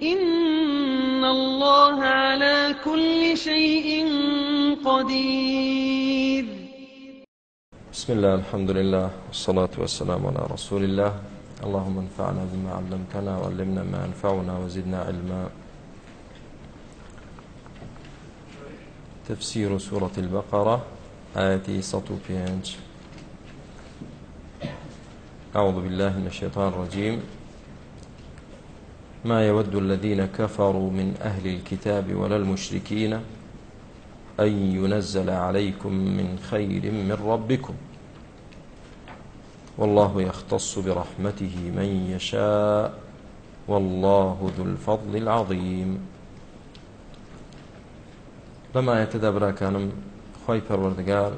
إن الله على كل شيء قدير بسم الله الحمد لله والصلاة والسلام على رسول الله اللهم انفعنا بما علمتنا وعلمنا ما ينفعنا وزدنا علما تفسير سورة البقرة آية 105 أعوذ بالله من الشيطان الرجيم ما يود الذين كفروا من أهل الكتاب ولا المشركين أن ينزل عليكم من خير من ربكم والله يختص برحمته من يشاء والله ذو الفضل العظيم لما يتدبر كانم خوي پروردگار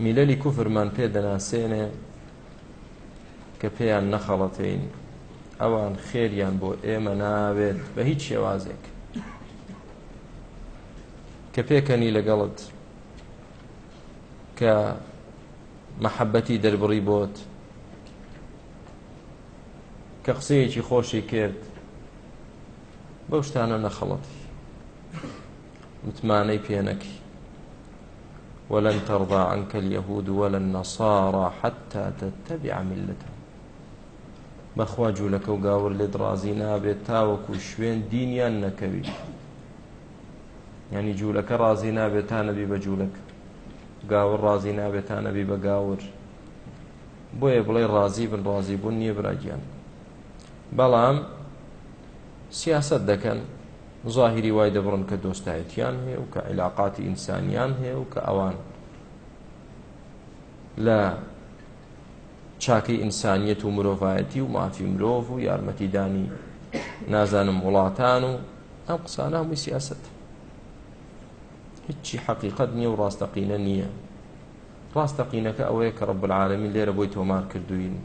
ملل كفر من پیدا ناسینه کە پێیان نەخەڵەتین ئەوان خێریان بۆ ئێمە ناوێت بە هیچ شێوازێک کە پێکەنی لەگەڵت کە مەحەبەتی دەربڕی بۆت کە قسەیەکی خۆشی کرد بەو شتانە نەخەڵەتی متمانەی پێنەکی ولن ترضى عنك اليهود ولا النصارى حتى تتبع ملتهم بەخوا جوولەکە و گاور لێ درازی نابێت تاوەکو شوێن دینیان نەکەوی ینی جوولەکە ڕازی نابێت تا نەبی بە جوولەکە گاور ڕازی نابێت تا نەبی بە گاور بۆیە بڵێ ڕازی بن ڕازی بوون نییە براگیان بەڵام سیاست دەکەن زاهری وای دەبڕن کە دۆستایەتیان هەیە و کە عیلااقاتی ئینسانیان هەیە و کە ئەوان لە چاکەی ئینسانیەت و مرۆڤایەتی و مافی مرۆڤ و یارمەتیدانی نازانم وڵاتان و ئەم قسانە هەمووی سیاست هیچی حەقیقت نییە و ڕاستەقینە نییە ڕاستەقینەکە ئەوەیە کە ڕب العالمین لێرە بۆی تۆمار کردوین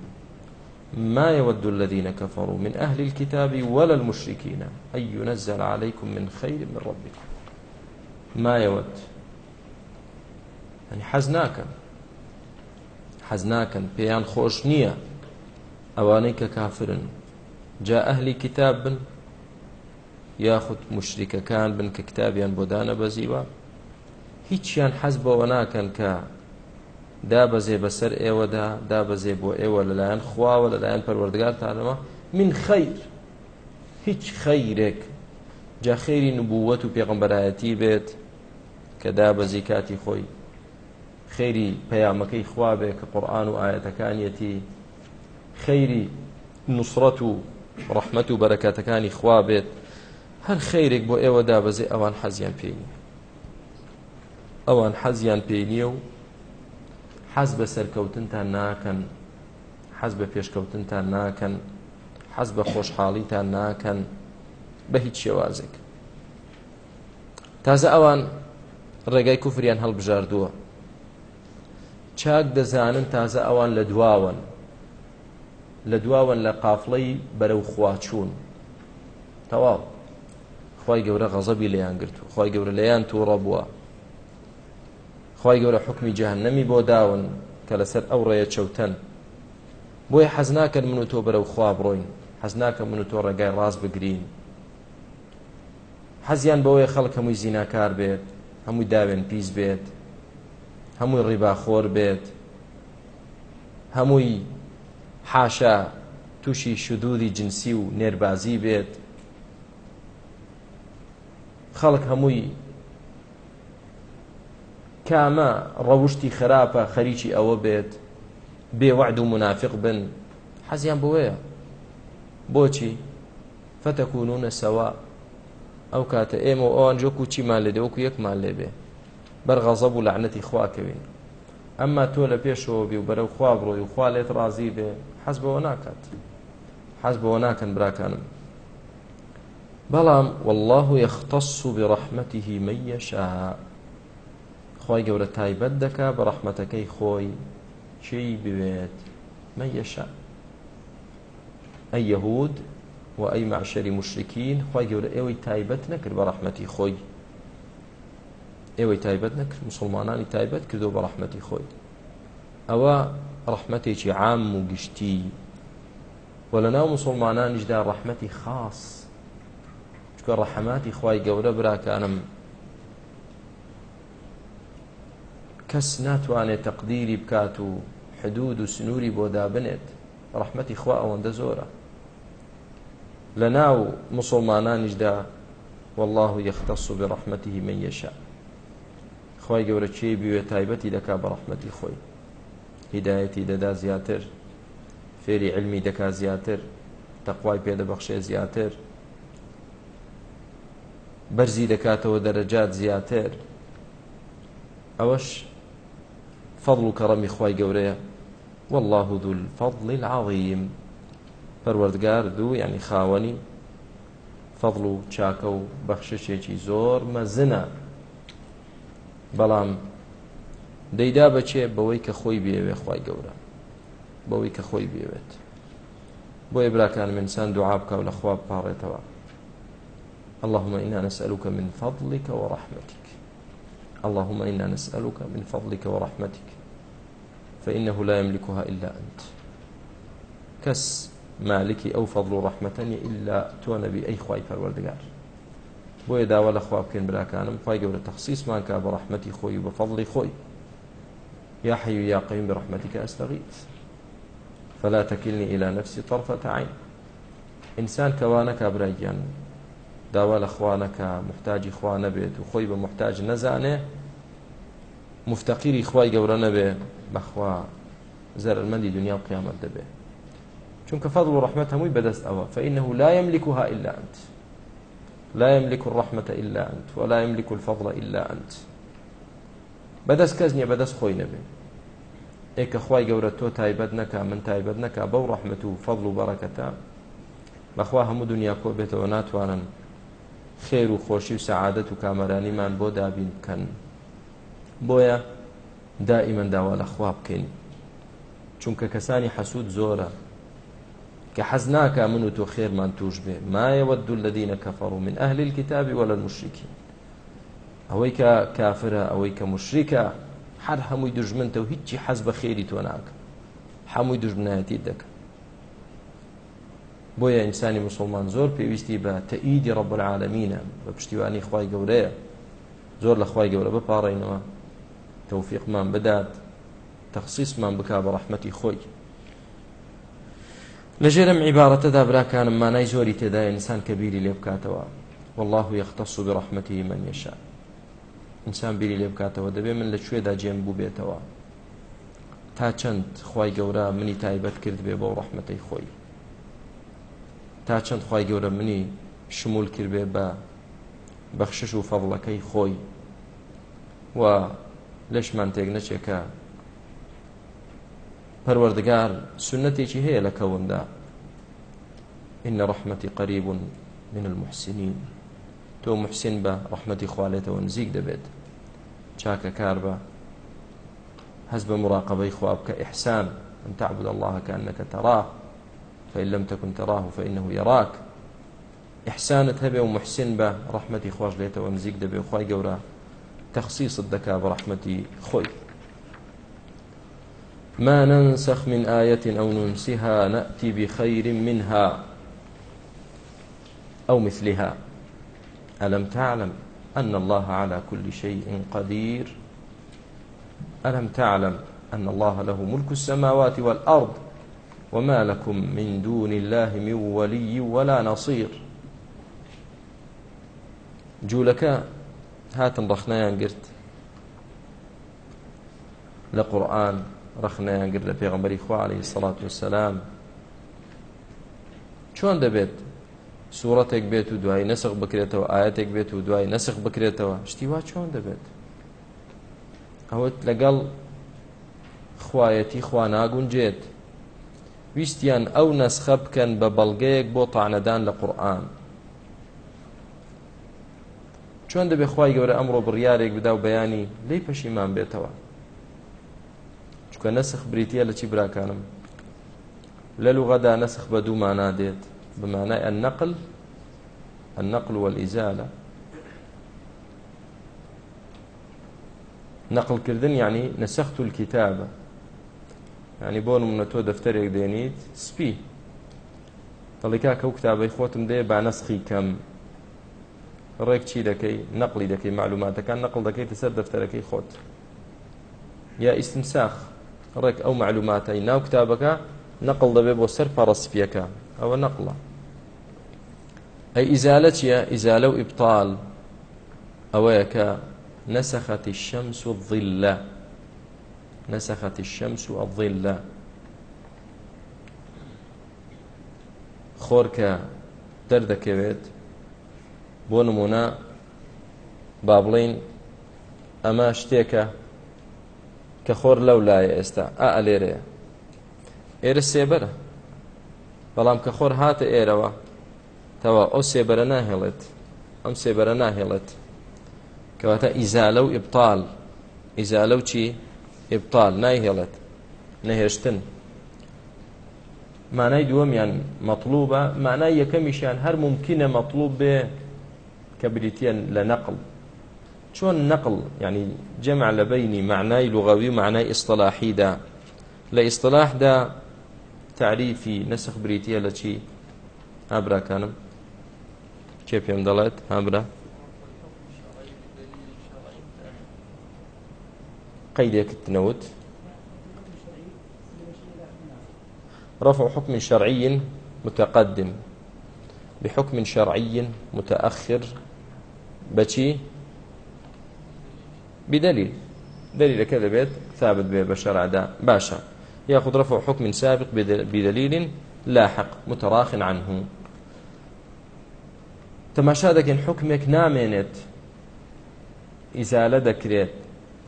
ما يود الذين كفروا من أهل الكتاب ولا المشركين أن ينزل عليكم من خير من ربكم ما يود يعني حزناك حەز ناکەن پێیان خۆش نییە ئەوانەی کە کافرن جا ئەهلی کتاب بن یاخود مشریکەکان بن کە کتابیان بۆدانە بەزیوە هیچیان حەز بەوە ناکەن کە دابەزێ بەسەر ئێوەدا دابەزێ بۆ ئێوە لەلایەن خواوە لەلایەن پەروەردگارتانەوە من خەیر هیچ خەیرێک جا خێری نبووەت و پێغمبەرایەتی بێت کە دابەزی کاتی خۆی خێری پەیامەکەی خواابێ کە قورآن و ئاەتەکانیەتی خەیری نوسرەت و ڕەحمەت و بەرەکاتەکانی خوا بێت هەر خەیرێک بۆ ئێوە دابەزێ ئەوان حەزیان پێینی ئەوان حەزیان پێینیە و حەز بە سەرکەوتنتان ناکەن حەز بە پێشکەوتنتان ناکەن حەز بە خۆشحاڵیتان ناکەن بە هیچ شێوازێک تازە ئەوان ڕێگای کوفریان هەڵبژاردووە چاک دەزانن تازە ئەوان لە دواون لە دواون لە قافڵەی بەرەو خواچوون تەواو خی گەورە غەزەبی لەیان گرت و خی گەورە لەیان تووڕە بووە خی گەورە حکمی جەهنەمی بۆ داون کە لەسەر ئەو ڕێە چەوتەن بۆیە حەزناکەن من و تۆ بەرەو خوا بڕۆین حەزناکە من و تۆ ڕێگای ڕاست بگرین حەزیان بەوەی خەڵک هەمووی زیناکار بێت هەمووی داوێن پیس بێت هەمووی ڕیباخۆر بێت هەمووی حاشە تووشی شدودی جنسی و نێربازی بێت خەڵک هەمووی کامە ڕەوشتی خراپە خەریکی ئەوە بێت بێوەعد و منافق بن حەزیان بۆیە بۆچی فتەکوونونە سەوا ئەو کاتە ئێمە ئەوان جۆک و چیمان لێ دەوەکو یەکمان لێ بێت بەرغەزە بوو لەعنەتی خواکەوی ئەمما تۆ لە پێشەوە بی و بەرەو خوا بڕۆی و خوا لێت ڕازی بێ حەز بەوە ناکات حەز بەوە ناکەن براکانم بەڵام والله يختص برحمته من يشاء خۆی گەورە تایبەت دەکا بە ڕەحمەتەکەی خۆی چی بوێت من يشاء ئە یەهود و ئەی معشەری مشرکین خی گەورە ئێوەی تایبەت نەکرد بە ڕەحمەتی خۆی ئێوەی تایبەت نەکرد مسلمانانی تایبەت کردو بە ڕحمەتی خۆی ئەوە ڕحمەتێکی عام و گشتی و لە ناو مسلمانانیشدا ڕحمەتی خاص چکە ڕەحەماتی خی گەورە براکانم کەس ناتوانێت تەقدیری بکات و حدود و سنووری بۆدا بنێت ڕەحمەتی خوا ئەوەندە زۆرە لە ناو مسلمانانیشدا والله يختص برحمته من يشاء خی گەورە چی بوێ تایبەتی دەکا بە ڕحمەتی خۆی هیدایەتی دەدا زیاتر فێری علمی دەکا زیاتر تەخوای پێدەبەخشێ زیاتر بەرزی دەکاتەوە دەرەجات زیاتر ئەوەش فەضل و کەڕەمی خی گەورەیە والله ذو الفضل العظيم پروردگار دوو یعنی خاوەنی فەضل و چاکە و بەخششێکی زۆر مەزنە بەڵام دەیدا بەچێ بەوەی کە خۆی بێوێ خی گەورە بەوەی کە خۆی بێوێت بۆیە براکان منسان دوعا بکە و لە خوا بپاڕێتەوە اللهم إنا نسألك من فضلك ورحمتك اللهم إنا نسألك من فضلك ورحمتك فإنه لا يملكها إلا أنت كس مالكي أو فضل رحمة إلا تو نبي أي خواي فالوردقار بۆیە داوا لە خوا بکەین براکانم خی گەورە تەخصیسمان کا بە ڕحمەتی خۆی و بە فەڵی خۆی یا حەی یا قیم بڕحمەتیکە ئەستەغیت فلا تەکیلنی ئیلا نفسی طرفة عین ئینسان کەوانە کابراگیان داوا لە خوانەکە محتاجی خوا نەبێت و خۆی بە محتاج نەزانێ مفتەقیری خوای گەورە نەبێ بەخوا زەرمەندی دنیا قیامەت دەبێ چونکە فەضل و ڕحمەت هەمووی بەدەست ئەوە فإنه لا يملكها إلا أنت لا يملك الرحمة إلا أنت ولا يملك الفضل إلا أنت بدس كزني بدس خوي نبي إيك خواي قورتو تايبدنك من تايبدنك بو رحمة فضل وبركة بەخوا هەموو دنیا کۆ بێتەوە ناتوانن خێر و خۆشی و سەعادەت و کامەرانیمان بۆ دابین بکەن بۆیە دائیمەنداوا لە خوا بکەین چونکە کەسانی حەسوود زۆرە کە حەز ناکە من و تۆ خێرمان توش بێ مایەوە دوول لە دینە کەفەڕ من ئەهلی الكتابی وەلە مشریکی ئەوەی کە کافرە ئەوەی کە مشریکە هەر هەمووی دژمنتە و هیچی حەز بە خێری تۆ ناکە هەمووی دژمنایەتی دەکە بۆیە ئینسانی مسلمان زۆر پێویستی بە تەئیدی ڕب العالمینە بە پشتیوانی خی گەورەیە زۆر لە خی گەورە بپاڕینەوە تەوفیقمان بدات تەخصیصمان بک بە ڕحمەتی خۆی لەژێرم عیبارەتەدا براکانم مانای زۆری تێدا ئینسان کە بیری لێ بکاتەوە والله یختص بڕحمەتی من یشا ئینسان بیری لێ بکاتەوە دەبێ من لەکوێدا جێم بوو بێتەوە تا چەند خی گەورە منی تایبەت کرد بێ بۆ ڕحمەتەی خۆی تا چەند خی گەورە منی شمول کرد بێ بە بەخشش و فەڵەکەی خۆی و لەشمان تێک نەچێکە پەروەردگار سنتێکی هەیە لە کەوندا إن رحمتي قريب من المحسنين تۆ محسن بە ڕحمەتی خوالێتەوە نزیک دەبێت چاکە کار بە هەز بە مراقبەی خواب کە ئحسان ئەم تعبد الله كأنك تراه فإن لم تكن تراه فإنه يراك إحسانت هەبێ و محسن بە ڕحمەتی خۆش لێتەوە نزیک دەبێت خی گەورە تەخصیصت دەکا بە ڕحمەتی خۆی ما ننسخ من آية أو ننسها نأتي بخير منها أو مثلها ألم تعلم أن الله على كل شيء قدير ألم تعلم أن الله له ملك السماوات والأرض وما لكم من دون الله من ولي ولا نصير جولەکە هاتن ڕەخنەیان گرت لە قورآن رەخنەیان گر لە پێغمبەری خوا عليه سەڵات وسلام چۆن دەبێت سوورەتێک بێت و دوای نسخ بکرێتەوە ئاەتێک بێت و دوای نسخ بکرێتەوە شتی وا چۆن دەبێت ئەوەت لەگەڵ خوایەتی خوا ناگونجێت ویستیان ئەو نەسخە بکەن بە بەڵگەیەک بۆ تاانەدان لە قورآن چۆن دەبێ خی گەورە ئەمڕۆ بڕیارێک بدا و بەیانی لی پەشیمان بێتەوە چکە نەسخ بریتە لە چی براکانم لە لغەدا نەسخ بە دوو مانا دێت بمانای ئەنەقل النقل والإزالة نقل كردن يعني نسخت الكتابة يعني بۆ منەتۆ دەفتەرێک دێنیت سپی دڵیکا کە و کتابەی خۆتم دێ با نەسخی کەم ڕێک چی دەکەی نەقلی دەکەی معلوماتەکان نەقل دەکەیتە سەر دەفتەرەکەی خۆت یا ئیسمساخ ڕێک ئەو معلوماتای ناو کتابەکە نەقل دەبێت بۆ سەر پەڕەسپیەکە ئەوە نەقڵە ئەی ئیزالە چییە ئیزالە و ئیبتال ئەوەیە کە نەسەخەتی شەمس و ظلە نەسەخەتی شەمس و ئەظلە خۆرکە دەردەکەوێت بۆ نمونە با بڵین ئەمە شتێکە کە خۆر لەو لایە ئێستا ئا ئەلێرەیە ئێرە سێبەرە بەڵام کە خۆر هاتە ئێرەوە تەوا ئەو سێبەرە ناهێڵێت ئەم سێبەرە ناهێڵێت کەواتە ئیزالە و ئبتال ئیزالە و چی ئبتال نایهێڵێت نەهێشتن مانای دووەمیان مەطلوبە مانای یەکەمیشیان هەر ممکنە مەطلوب بێ کە بریتە لە نەقل شون نقل يعني جمع لبين معناي لغوي ومعناي اصطلاحي دا لاصطلاح دا تعريفي نسخ بريتيا لشي هابرا كانم كيف يم دلت هابرا قيدك التنوت رفع حكم شرعي متقدم بحكم شرعي متأخر بشي بدلیل دلیلەکە دەبێت ثابت بێ بە شەرعدا باشە یاخود رفع حكم سابق بدلیل لاحق متراخ عنه تەماشا دەکەن حکمێک نامێنێت ئیزالە دەکرێت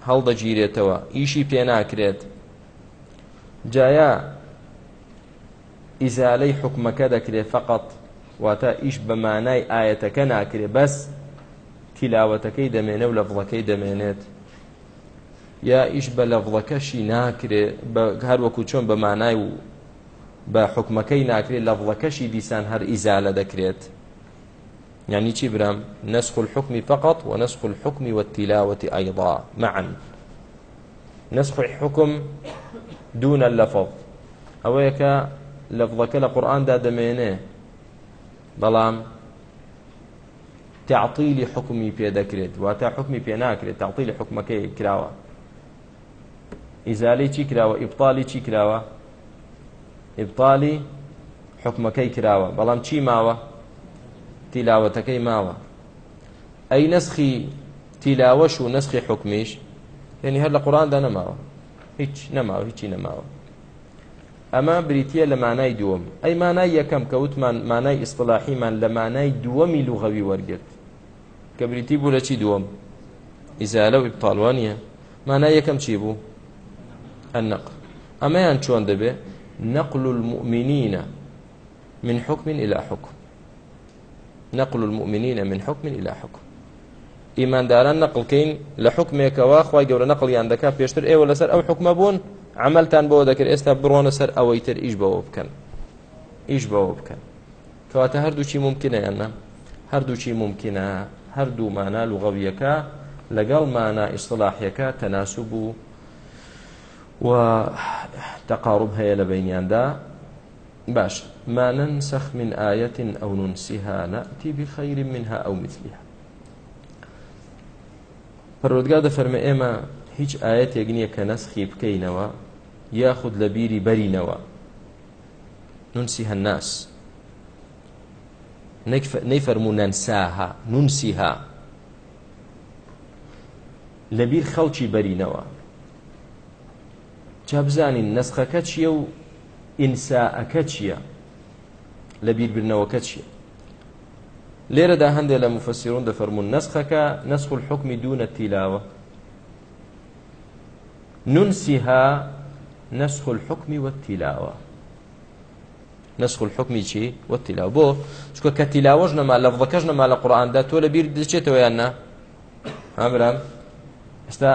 هەڵدەگیرێتەوە ئیشی پێناکرێت جایا ئیزالەی حکومەکە دەکرێت فقط واتە ئیش بە مانای ئاەتەکە ناکرێت بەس تیلاوەتەکەی دەمێنێ و لەڤڵەکەی دەمێنێت یا ئیش بە لەڤڵەکەشی ناکرێ هەروەکو چۆن بە مانای و بە حکمەکەی ناکرێت لەڤڵەکەشی دیسان هەر ئیزالە دەکرێت يعني چی برام نسخ الحكم فقط ونسخ الحكم والتلاوة أيضا معا نسخ الحكم دون اللفظ أويك لفظك لقرآن دا دمينه بلام تعطیلی حکمی پێدەکرێت واتە حکمی پێ ناکرێت تعطیلی حکمەکەی کراوە ئیزالی چی کراوە ئیبتالی چی کراوە ئیبتالی حکمەکەی کراوە بەڵام چی ماوە تیلاوەتەکەی ماوە ئەی نسخی تیلاوەش و نسخی حکمیش یعنی هەر لە قورآاندا نەماوە هیچ نەماوە هیچی نەماوە ئەمە بریتە لە مانای دووەم ئەی مانای یەکەم کەوتمان مانای ئیسپلاحیمان لە مانای دووەمی لوغەوی وەرگرت کە بریتی بوو لە چی دووەم ئیزالە و ئیبتاالوانە مانای یەکەم چی بوو ئەنق ئەمەیان چۆن دەبێ نەقل المؤمنینە من حكم إلى حكم نقل المؤمنين من حكم إلى حكم إيمان داران نقل كين لحكمك واخواي قول نقل ياندكا بيشتر إيه ولا سر أو حكم بون عملتان بو ذكر إستا برون سر أو يتر إيش بو بكن إيش بو بكن كواتا هردو شي ممكنة يعني هردو شي ممكنة هەردوو مانا لوغەویەکە لەگەڵ مانا ئیسلاحیەکە تەناسو بوو و تەقاڕب هەیە لە بینیاندا باش ما ننسخ من آية أو ننسها نأتي بخير منها أو مثلها پەرۆدگا دەفەرمە ئێمە هیچ ئاەتێک نییە کە نەسخی بکەینەوە یاخود لە بیری بەرینەوە نونسی هەناس نەیفەرمو نەنساها نونسیها لەبیر خەڵکی بەرینەوە جا بزانین نەسخەکە چییە و ئینساەکە چییە لە بیربرنەوەکە چییە لێرەدا هەندێک لە مفسیرون دەفەرمونون نسخەکە نسخ الحکمی دوونە تیلاوە نونسیها نسخ الحکمی وەتیلاوە نسخ الحكم چی وتیلا بۆ چکە کە تیلاوەش نەما لە بڵەکەش نەما لە قورآاندا تۆ لە بیر دەچێتەوە یاننا هابرام ئێستا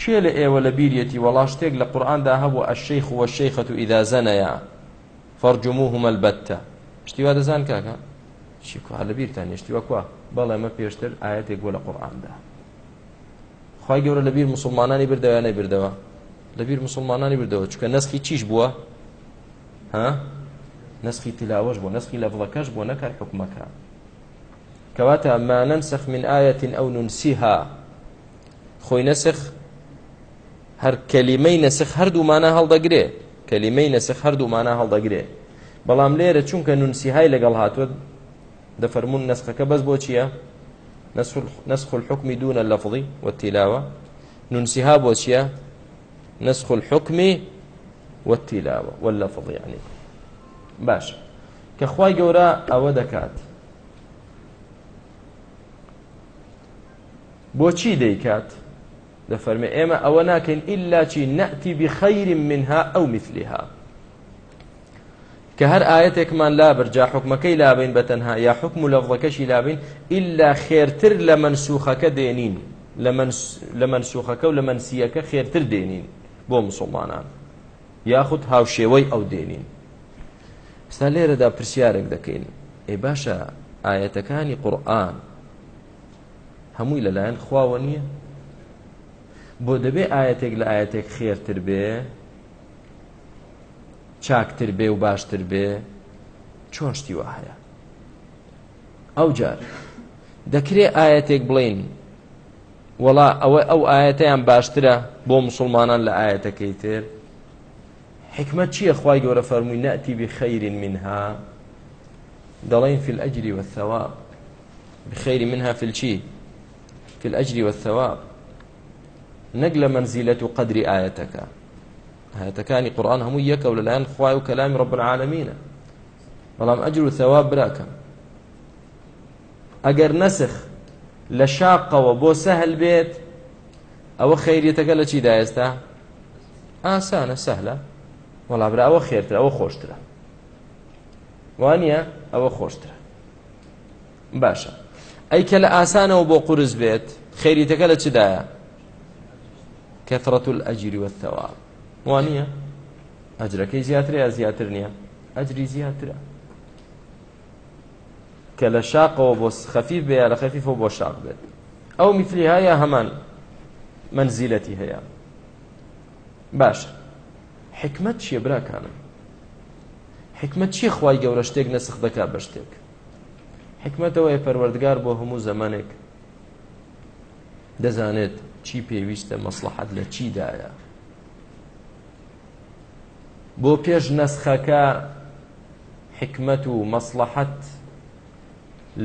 کێ لە ئێوە لە بیرەتی وەڵا شتێک لە قورآاندا هەبوو ئەشەیخ وە شەیخەت و ئیدا زەنەیە فەرجموه مەلبەتتە شتیوا دەزان کاکە چی کو لە بیرتان نیشتیوە کووە بەڵێ مە پێشتر ئاەتێک بۆ لە قورآاندا خی گەورە لە بیر مسلمانانی بردەوە نەی بردەوە لە بیر مسلمانانی بردەوە چکە نسخی چیش بووە ها نسخی تلاوەش بۆ نسخی لەڤڵەکەش بۆ نەکار حکومەکە کەواتە ما ننسخ من ئاەت ئەو نونسیها خۆی نسخ هەر کەلیمەی نسخ هەردوومانە هەڵدەگرێ کەلیمەی نسخ هەردوومانە هەڵدەگرێ بەڵام لێرە چونکە نونسیهای لەگەڵ هاتووە دەفەرمون نسخەکە بەس بۆ چییە نسخ الحكم دون اللفظ والتلاوة ننسها بوشيا نسخ الحكم والتلاوة واللفظ يعني باش کە خی گەورە ئەوە دەکات بۆچی دەیکات دەفەرمێ ئێمە ئەوە ناکەین ئللا چی نەتی بخەیری منها ئەو مثلیها کە هەر ئاەتێکمان لابرجا حکمەکەی لابین بە تەنها یا حکم و لەڤەکەشی لابین ئللا خێرتر لە منسوخەکە دێنین لە منسوخەکە و لە منسیەکە خێرتر دێنین بۆ مسلمانان یاخود هاوشێوەی ئەو دێنین ستا لێرەدا پرسیارێک دەکەین ئێ باشە ئاەتەکانی قورآن هەمووی لەلایەن خواوە نییە بۆ دەبێ ئاەتێک لە ئاەتێک خێرتر بێ چاکتر بێ و باشتر بێ چۆشتی وهەیە ئەو جار دەکرێ ئاەتێک بڵین وەڵا ئەوە ئەو ئاەتەیان باشترە بۆ مسلمانان لە ئاەتەکەی تر حکمت چییە خی گەورە فەرمووی نەتی بخەیرین منها دەڵین في الأجر والثواب بخير منها في الشي في الأجر والثواب نقل منزلة قدر آيتك هاتەکانی قورآن هەموو یەکە و لەلایەن خوای و کەلامی ڕب العالمینە بەڵام ئەجر و ثەواب براکەم ئەگەر نەسخ لە شاقەوە بۆ سەهل بێت ئەوە خەیریەتەکە لە چی دایستا ئاسانە سەهلە وەڵابرا ئەوە خێرتر ئەوە خۆشترە وانە ئەوە خۆشترە باشە ئەیکە لە ئاسانەوە بۆ قرس بێت خێریتەکە لە چدایە کەفرەت ئەجیری وەتەوە وانە ئەجرەکەی زیاتر یا زیاتر نییە ئەجری زیاترە کە لە شاقەوە بۆ خەفیف بێ یا لە خەفیفەوە بۆ شاق بێت ئەو میفلیهایە هەمان منزیلەتی هەیە باشە حکمت چییە براکانم حکمت چیە خوای گەورە شتێک نەسخ دەکا بە شتێک حکمتەوەی پەروەردگار بۆ هەموو زەمانێک دەزانێت چی پێویستە مەسلحەت لە چیدایە بۆ پێش نەسخەکە حکمت و مەسلحەت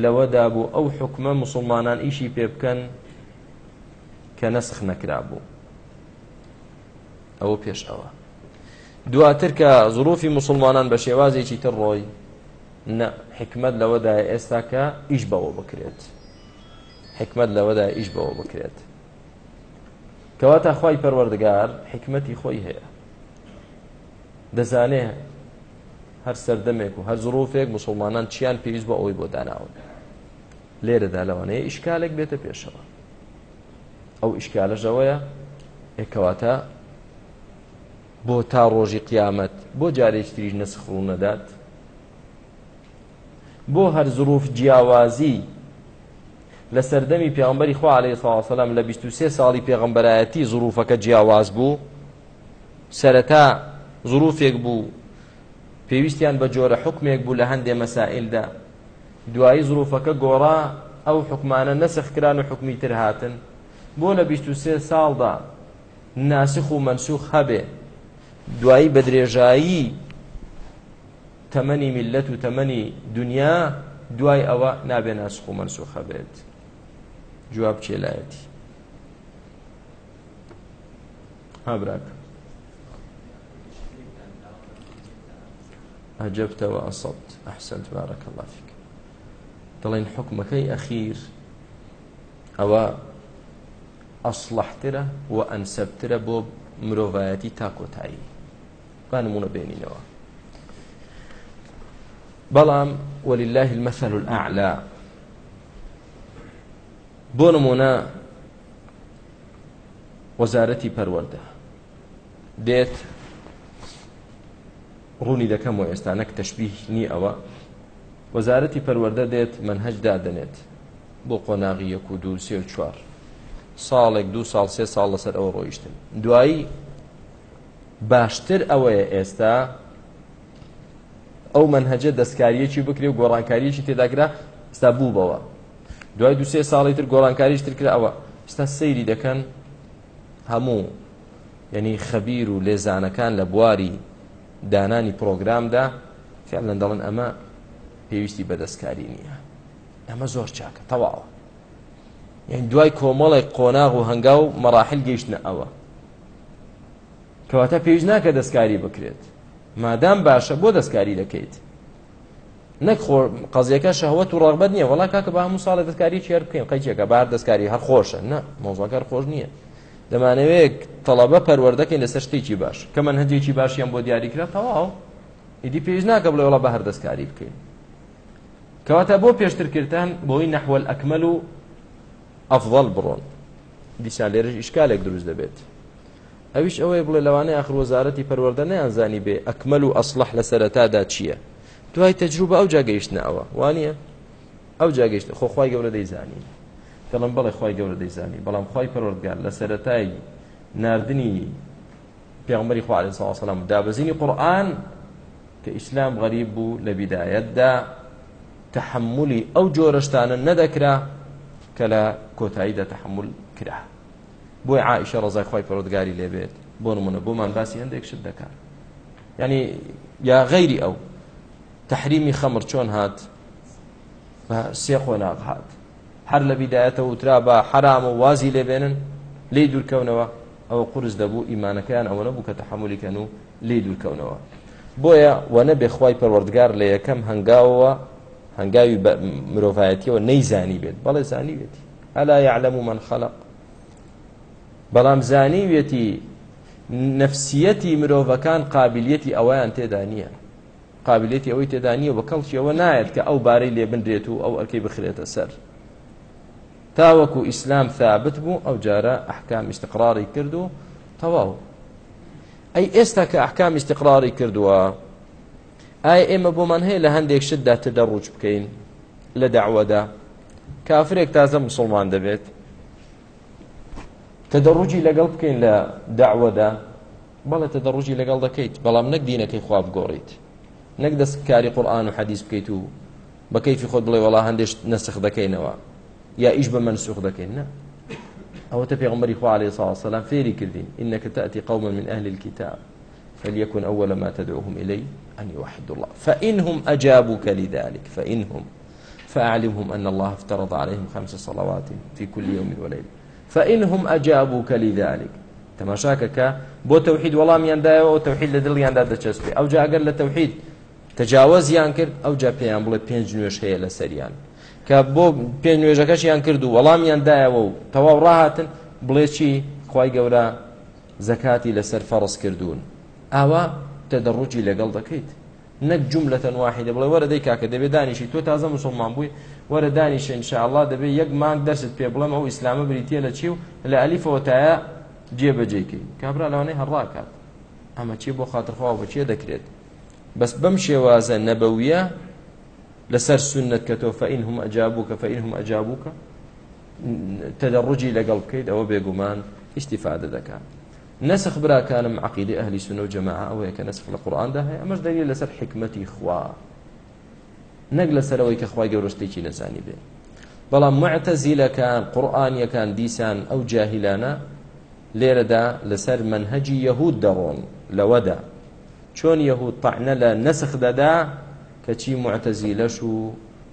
لەوەدا بوو ئەو حکمە مسلمانان ئیشی پێ بکەن کە نەسخ نەکرابوو ئەوە پێش ئەوە دواتر کە زروفی مسلمانان بە شێوازێکی تر ڕۆی حکمت لەوەدای ئێستا کە ئیش بەوە بکرێت حکمت لەوەدای ئیش بەوە بکرێت کەواتە خی پەروەردگار حکمەتی خۆی هەیە دەزانێ هەر سەردەمێک و هەر زروفێک مسلمانان چیان پێویست بە ئەوی بۆ داناون لێرەدا لەوانەیە ئیشکالێک بێتە پێشەوە ئەو ئیشکالەژەوەیە ێکەواتە بۆ تا ڕۆژی قیامەت بۆ جارێکتریش نسخڕوو نەدات بۆ هەر زروف جیاوازی لە سەردەمی پیامبەری خوا عليه سلام لە 23 ساڵی پێغمبەرایەتی زروفەکە جیاواز بوو سەرەتا زروفێک بوو پێویستیان بە جۆرە حکمێک بوو لە هەندێ مەسائلدا دوایی زروفەکە گۆڕا ئەو حکمانە نەسەخکران و حکمی تر هاتن بۆ لە 23 ساڵدا ناسخ و مەنسوخ هەبێ دوایی بە درێژایی تەمەنی میلەت و تەمەنی دنیا دوای ئەوە نابێ ناسخ و منسوخە بێت جواب چێلایەتی هابراك أجبت وأصبت أحسنت بارك الله فيك دڵێن حکمەکەی ئەخیر ئەوە ئەسلحترە و ئەنسەبترە بۆ مرۆڤایەتی تاکۆتایی بانمونە بێنینەوە بەڵام وەلیلله المەسەل الأعلا بۆ نمونە وەزارەتی پەروەەردە دێت ڕوونی دەکەم و ئێستانەك تەشببیهنی ئەوە وەزارەتی پەروەەردە دێت منهجدا دەنێت بۆ قۆناغی یەک و دوو سێ و چوار ساڵێک دو ساڵ سێ ساڵ لەسەر ئەوە ڕۆیشتن دوایی باشتر ئەوەیە ئێستا ئەو منهجە دەستکاریەکی بکری و گۆڕانکاریەکی تێداگرا ستا بووبەوە دوای دو سێ ساڵی تر گۆڕانکاریش تر کرا ئەوە ستا سەیری دەکەن هەموو یعنی خەبیر و لێزانەکان لە بواری دانانی پرۆگرامدا فعلەن دەڵن ئەمە پێویستی بەدەستکاری نییە ئەمە زۆر چاکە تەواوە یعنی دوای کۆمەڵی قۆناغ و هەنگاو مەراحل گەیشتە ئەوە کەواتە پێویست ناکە دەستکاری بکرێت مادام باشە بۆ دەستکاری دەکەیت نەک قەزیەکە شەهوەت و ڕغبەت نییە وڵا کاکە بە هەموو ساڵە دەستکاری چێر بکەین قەیچێکە بار دەستکاری هەر خۆشە نە مۆزڵەکەر خۆش نییە دەمانەوەیەک تەڵەبە پەروەردەکەین لەسەر شتێکی باش کە من هەندێکی باشیان بۆ دیاریکرا تەواو ئیدی پێویست ناکە بڵێ وڵا بە هەر دەستکاری بکەین کەواتە بۆ پێشترکردان بۆی نەحوەل ئەکمەل و ئەفضل بڕۆن دیسان لێرەش ئیشکالێک دروست دەبێت ئەویش ئەوەی بڵێ لەوانەیە آخر وەزارەتی پەروەەردە نەیانزانی بێ ئەکمەل و ئەسلح لە سەرەتادا چییە دوای تەجروبە ئەو جاگەیشتنە ئەوە وانە ئەو جاگەیشتە خۆخوای گەورە دەیزانی دەڵم بەڵێ خی گەورە دەیزانی بەڵام خی پەروەردگار لە سەرەتای نردنی پێغمەری خوارد ساوەسەلام دابزینی قورآن کە ئیسلام غەریب بوو لە بیدایەتدا تحملی ئەو جۆرەشتانە نەدەکرا کە لە کۆتاییدا تحمل کرا بۆی عائشە ڕزای خی پەرۆدگاری لێبێت بۆ نمونە بۆمان باسی هەندێکشت دەکات ینی یا غەیری ئەو تحریمی خەمر چۆن هات بە سێ خۆناق هات هەر لە بیدایەتە وترا بە حرام و وازی لێبێنن لی دوورکەونەوە ئەوە قرس دەبوو ئیمانەکەیان ئەوە نەبوو کە تەحملیکەن و لی دوورکەونەوە بۆیە وەنە بێخوای پەروەردگار لە یەکەم هەنگاوەوە هەنگاوی مرۆڤایەتیەوە نەیزانی بێت بەڵێ زانی بێتی ئەلا یعلم و من خەلق بەڵام زانیوێتی نفسیەتی مرۆڤەکان قابلیەتی ئەویان تێدا نییە قابلێتی ئەوەی تێدا نییە بە کەڵکیەوە نایەت کە ئەو بارەی لێ بنرێت و ئەو ئەرکەی بخرێتە سەر تاوەکو ئیسلام ثابت بوو ئەو جارە ئەحکام استقراری کرد و تەواو ئەی ئێستا کە ئەحکام استقراری کردووە ئایا ئێمە بۆمان هەیە لە هەندێک شتدا تدەڕوج بکەین لە داعوەدا کافرێک تازە مسلمان دەبێت تەدەڕوجی لەگەڵ بکەین لە داوەدا بەڵێ تەدەڕوجی لەگەڵ دەکەیت بەڵام نەک دینەکەی خواب گۆڕیت نەک دەست کاری قورآن و حەدیث بکەیت و بە کەیفی خۆت بڵێ وڵا هەندێش نەسخ دەکەینەوە یا ئیش بە منسوخ دەکەین نه ئەوەتە پێغمبەری خوا عليه الصلاة والسلام فێری کردین إنك تأتي قوما من أهل الكتاب فليكن أول ما تدعوهم إليه أن يوحدوا الله فإنهم أجابوك لذلك فإنهم فأعلمهم أن الله افترض عليهم خمس صلوات في كل يوم وليلة فإنهم أجابوك لذلك تماشاكك بو توحيد والله ميان دايا أو توحيد لدل يان دا تشسبي أو جا أقل لتوحيد تجاوز يان كرد أو جا بيان بلي بينج نوش هي لسريان کە بۆ پێ نوێژەکەش یان کرد و وەڵامیاندایەوە و تەواو ڕاهاتن بڵێ چی خی گەورە زەکاتی لەسەر فەڕس کردوون ئاوا تەدەڕووجی لەگەڵ دەکەیت نەک جملەتەن واحدە بڵێ وەرە دەی کاکە دەبێ دانیشی تۆ تازە مسلمان بووی وەرە دانیشە انشاءله دەبێ یەک مانگ دەرست پێ بڵێم ئەو ئیسلامە بریتە لە چی و لە ئەلیفەوەتایە جێبەجێکی کابرا لەوانەی هەڕاکات ئەمە چی بۆ خاترخوا بە چیە دەکرێت بەس بەم شێوازە نەبەویە لەسەر سنت کە تۆ فەئین هم ئەجابووکە فەئین هم ئەجابووکە تەدەڕوجی لەگەڵ بکەیت ئەوە بێگومان ئیسیفادە دەکات. نسخ براكانم عقيدة أهل السنة والجماعة أو هيك نسخ القرآن ده هي أمش دليل لسر حكمتي خوا نقل سلوي كخوا جورشتي كي نزاني به بلا معتزلة كان قرآن كان ديسان أو جاهلانا ليردا لسر منهج يهود درون لودا چون يهود طعن لا نسخ ددا كشي معتزلة شو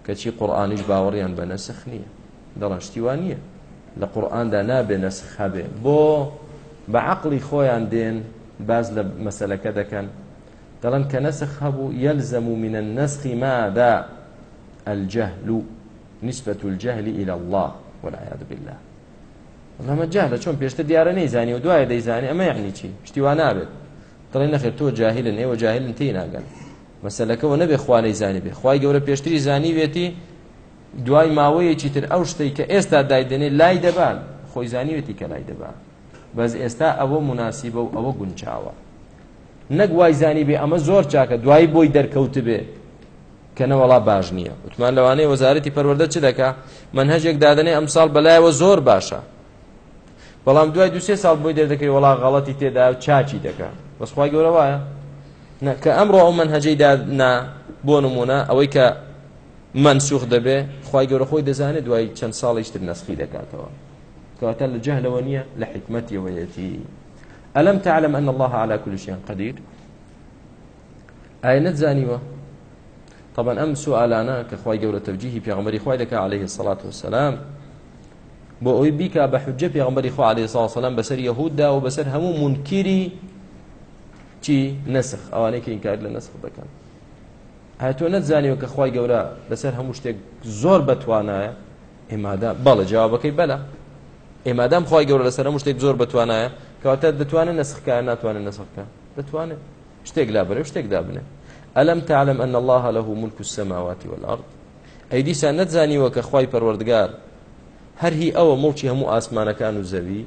كشي قرآن باوريان بنسخ نية درشتي وانية لقرآن دا نابي نسخ هبه بو بە عقلی خۆیان دێن باز لە مەسلەکە دەکەن دەڵن کە نەسخ هەبوو یەلزەم و منە نەسخی مادا الجهل نسبة الجهل إلى الله والعياذ بالله ئەمە جاهلە چۆن پێشتە دیارە نەیزانی و دوایە دەیزانانی ئەمە یعنی چی شتیوان نابێت دڵی نەخێت تۆ جاهلن ئێوە جاهلن تی ناگەن مەسلەکەەوە نەبێ خوانەی زانی بێ خی گەورە پێشتری زانی وێتی دوای ماوەیەکی تر ئەو شتەی کە ئێستا دایدێنێ لای دەبان خۆی زانیوێتی کە لای دەبان بەس ئێستا ئەوە مناسیبە و ئەوە گونچاوە نەک وای زانی بێ ئەمە زۆر چاکە دوایی بۆی دەرکەوت بێ کەنەوەڵا باش نییە وتمان لەوانەیە وەزارەتی پەروەدە چ دەکا من هەژێک دادنێ ئەمساڵ بەلایەوە زۆر باشە بەڵام دوای دو سێ ساڵ بۆی دەردەکەی وڵا غەڵەتی تێدا و چاچی دەکە بەسخوای گەورە وایە کە ئەمڕۆ ئەو من هەجەی دادنا بۆ نمونە ئەوەی کە منسوخ دەبێ خی گەورە خۆی دەزانێت دوای چەند ساڵیشتر نسخی دەکاتەوە کەواتە لە جەهلەوە نییە لە حکمەتیەوەیەتی ئەلم تعلم أن الله على كل شيء قدير ئاەت زانیوە طبعا ئەم سوالانە کە خی گەورە تەوجیهی پێغمەری خی دەکە عليه الصلاة والسلام بۆ ئەوی بیکە بە حجە پێغمبەری خوا عليه سا سلام بەسەر یهوددا و بەسەر هەموو منکیری چی نسخ ئەوانەیە کە ئینکار لە نسخ دەکەن هاتۆ نەتزانیوە کە خی گەورە لەسەر هەموو شتێک زۆر بەتوانایە ئێمادا بەڵە جوابەکەی بەلا ئێمادام خی گەورە لەسەر شتێک زۆر بتوانایە کەواتە دەتوانن نسخکە ناتوانن نسخکە دەتوانێت شتێک لابرێ شتێک دابنێ ئەلم تعلم أن الله له ملك السماوات والأرض أي ديسان نتزاني وكخواي پروردگار هر هي أو ملكي همو آسمان كانوا زبي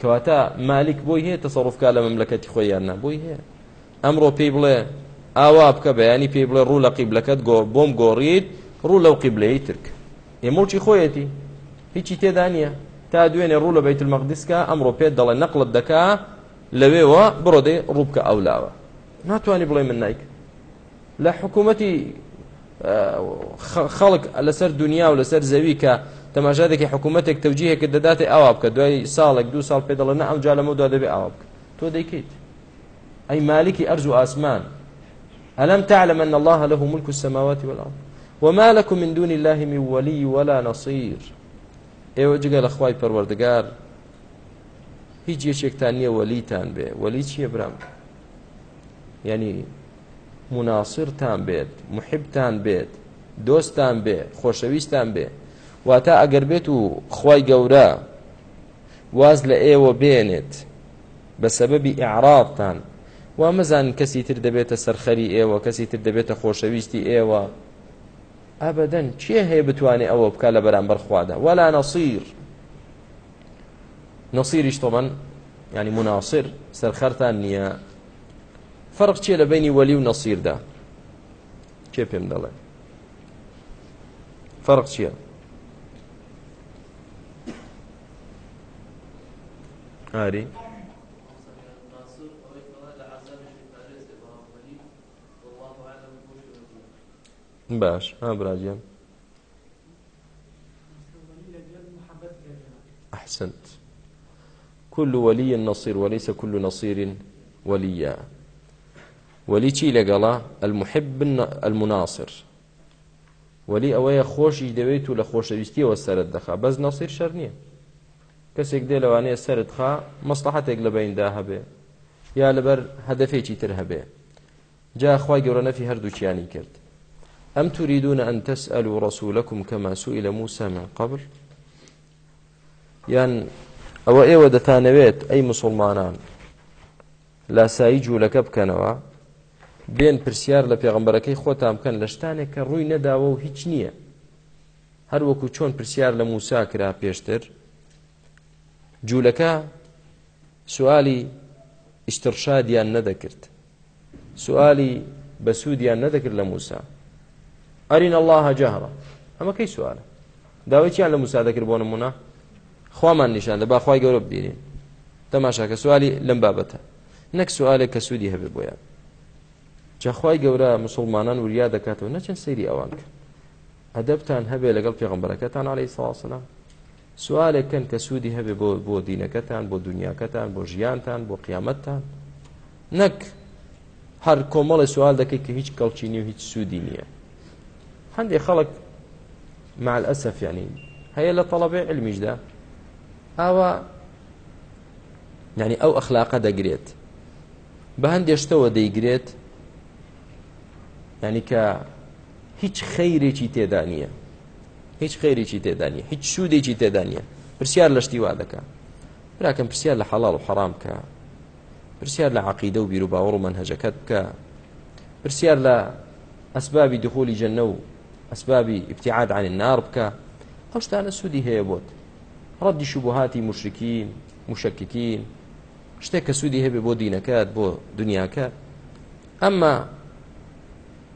كواتا مالك بوي هي تصرف كالا مملكتي خويانا بوي هي أمرو پي بلي ئاوا بکە بەیانی پێ بڵێ ڕوو لە قیبلەکەت گۆ بۆم گۆڕیت ڕوو لەو قیبلەی ترک ئێ مڵکی خۆیەتی هیچی تێدا نییە تا دوێنێ ڕوو لە بەیت المەقدسکە ئەمڕۆ پێت دەڵێ نەقلت دەکا لەوێوە بڕۆ دێ ڕوو بکە ئەولاوە ناتوانانی بڵێ من نیک لە حکوومەتی خەڵک لەسەر دنیا و لەسەر زەوی کە تەماژادێکی حکوومەتێک تەوجیهەکە دەداتێ ئاوا بکە دوای ساڵێک دو ساڵ پێ دەڵێ نە ئەم جا لەمەدا دەبێ ئاوا بکە تۆ دەیکەیت ئەی مالکی ئەرز و ئاسمان ألم تعلم أن الله له ملك السماوات والأرض وما لكم من دون الله من ولي ولا نصير ئێوە جگە لە خی پەروەردگار هیچ یەکێکتان نییە وەلیتان بێ وەلی چیە برام ینی مناسرتان بێت محبتان بێت دۆستان بێ خۆشەویستان بێ واتە ئەگەر بێت و خی گەورە واز لە ئێوە بێنێت بە سەبەبی عراابتان وا مەزان کەسی تر دەبێتە سەرخەری ئێوە کەسی تر دەبێتە خۆشەویستی ئێوە ئەبدەن چێ هەیە بتوانێت ئەوە بکە لە بەرامبەر خوادا وەلا نەسیر نەسیریش تۆمەن ینی مناسر سەرخەرتان نییە فەرق چێ لە بینی وەلی و نەسیردا کێ پێم دەڵێ فەرق چییە ئاری باش ها براجم أحسنت كل ولي نصير وليس كل نصير وليا ولي چی لەگەڵا المحب المناصر ولی ئەوەیە خۆشی دەوێت و لە خۆشەویستیەوە سرت دەخا بەس نەسیر شەر نییە کەسێک دێ لەوانەیە سرتخا مەسلحاتێک لە بەیندا هەبێ یا لەبەر هەدەفێکی تر هەبێ جا خخوای گەورە نەفی هەردووچیانی کرد أم تريدون أن تسألوا رسولكم كما سئل موسى من قبل یان ئەوە ئێوە دەتانەوێت ئەی مسلمانان لاسایی جوولەکە بکەنەوە بێن پرسیار لە پێغمبەرەکەی خۆتان بکەن لە شتانێک کە ڕووی نەداوە و هیچ نییە هەر وەکو چۆن پرسیار لە موسا کرا پێشتر جوولەکە سوالی ئیشترشادیان نەدەکرد سوالی بەسوودیان نەدەکرد لە موسا ئەرین الله جاهڕە ئەمە کەی سوالە داوای چیان لە موسا دەکرد بۆ نمونە خوامان نیشان لە باخوای گەورە بگیرین تەماشاکە سوالی لەم بابەتە نەک سوالێک کە سوودی هەبێ بۆیان جاخوای گەورە مسلمانان وریا دەکاتەوە نەچەند سەیری ئەوان کرد ئەدەبتان هەبێ لەگەڵ پێغمبەرەکەتان عليه ساسلام سوالێککەن کە سوودی هەبێ بۆ بۆ دینەکەتان بۆ دنیاکەتان بۆ ژیانتان بۆ قیامەتتان نەک هەر کۆمەڵی سوال دەکەی کە هیچ کەڵچینی و هیچ سوودی نییە هەندێک خەڵک مال ئەسەف ینی هەیە لە تەڵەبێ علمیشدا ئاوا ینی ئەو ئەخلاقە دەگرێت بە هەندێشتەوە دەیگرێت ینی کە هیچ خەیرێکی تێدا نییە هیچ خەیرێکی تێدا نیە هیچ سوودێکی تێدا نیە پرسیار لە شتیوا دەکە براکەم پرسیار لە حەڵال و حەرام بکە پرسیار لە عقیدە و بیر و باوەڕ و منهەجەکەت بکە پرسیار لە ئەسبابی دخۆلی جەنە و ئەسبابی ابتعاد عن النار بکە ئەو شتانە سوودی هەیە بۆت ڕەدی شوبهاتی مشرکین مشککین شتێک کە سوودی هەبێ بۆ دینەکەت بۆ دنیاکە ئەمما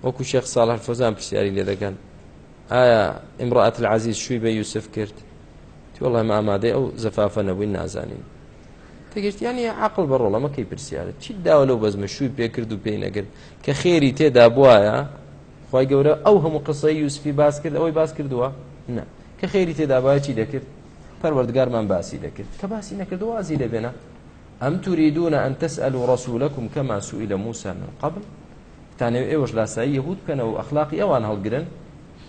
وەکو شێخ ساڵار فۆزان پرسیاری لێ دەکەن ئایا ئمرأەت العزیز شووی بە یوسف کرد تووەڵێ مە ئامادەی ئەو زەفافە نەبووین نازانین تەگەشتیانی عقل بەڕۆڵەمەکەی پرسیارە چیت داوە لەو بەزمە شووی پێکرد و پێی نەگرت کە خێری تێدا بواە خی گەورە ئەو هەموو قسەی یوسفی باس کرد ئەوەی باس کردووە نه کە خێری تێدا باچی دەکرد پەروەردگارمان باسی دەکرد کە باسی نەکردەوە ئازی لەبێنە ئەم توریدونە ئەن تەسئلوا ڕسوولەکم کەما سوئیلە موسا من قبل تانەوێ ئێوەش لاسایی یەهود بکەنەوە و ئەخلاقی ئەوان هەڵگرن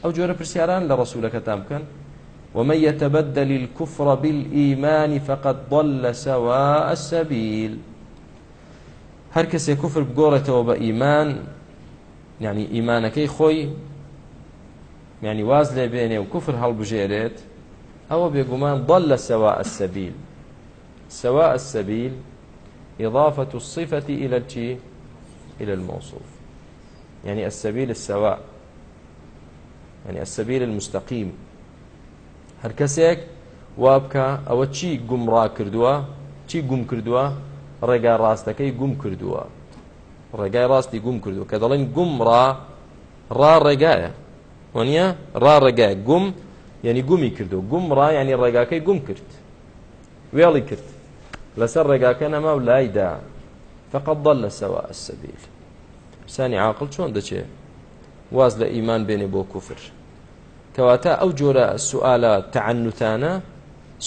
ئەو جۆرە پرسیاران لە ڕسوولەکەتان بکەن ومن يتبدل الكفر بالإيمان فقد ضل سواء السبيل هر کەسێک کوفر بگۆڕێتەوە بە ئیمان ینی ئیمانەکەی خۆی ینی واز لێ بێنێ و کوفر هەڵبژێرێت ئەوە بێگومان بەڵ لە سەوا ئەسەبیل سەوا ئەسەبیل إضافة الصفة إلى الشيء إلى الموصوف يعني السبيل السواء يعني السبيل المستقيم هەر کەسێک وا بکە ئەوە چی گومڕا کردووە چی گوم کردووە ڕێگا ڕاستەکەی گوم کردووە ڕێگای ڕاستی گوم کردو کە دەڵێن گوم ڕا ڕا ڕێگایە وەنیە ڕا ڕێگای گوم یعنی گومی کردو گوم ڕا ینی ڕێگاکەی گوم کرد وێڵی کرد لەسەر ڕێگاکە نەما و لایدا فقط ضل سەوا السەبیل سانی عاقل چۆن دەچێ واز لە ئیمان بێنێ بۆ کوفر کەواتە ئەو جۆرە سوالە تعنوتانە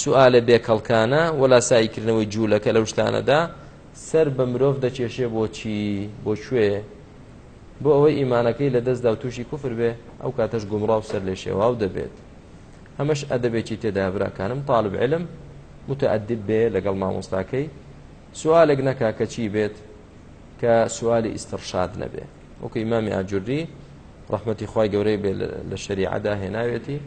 سوالە بێکەڵکانە وەلا سایکردنەوەی جوولەکە لە شتانەدا سەر بە مرۆڤ دەچێشێ بۆچی بۆ کوێ بۆ ئەوەی ئیمانەکەی لە دەستدا و تووشی کوفر بێ ئەو کاتەش گومڕاو سەر لێ شێواو دەبێت هەمەش ئەدەبێکی تێدا براکانم تاالب علم متعدد بێ لەگەڵ مامۆستاکەی سوالێک نەکا کە چی بێت کە سوالی ئیسرشاد نەبێ وەکو ئیمامی ئاجوری ڕحمەتی خی گەورەی بێ لە شریعدا هێناوێتی